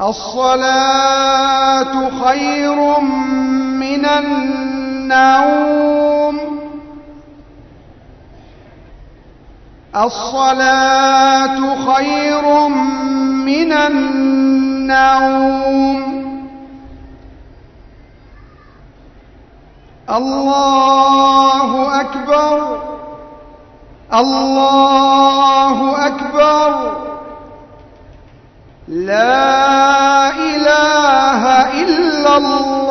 الصلاة خير من النوم. الصلاة خير من النوم. الله أكبر. الله أكبر. لا الله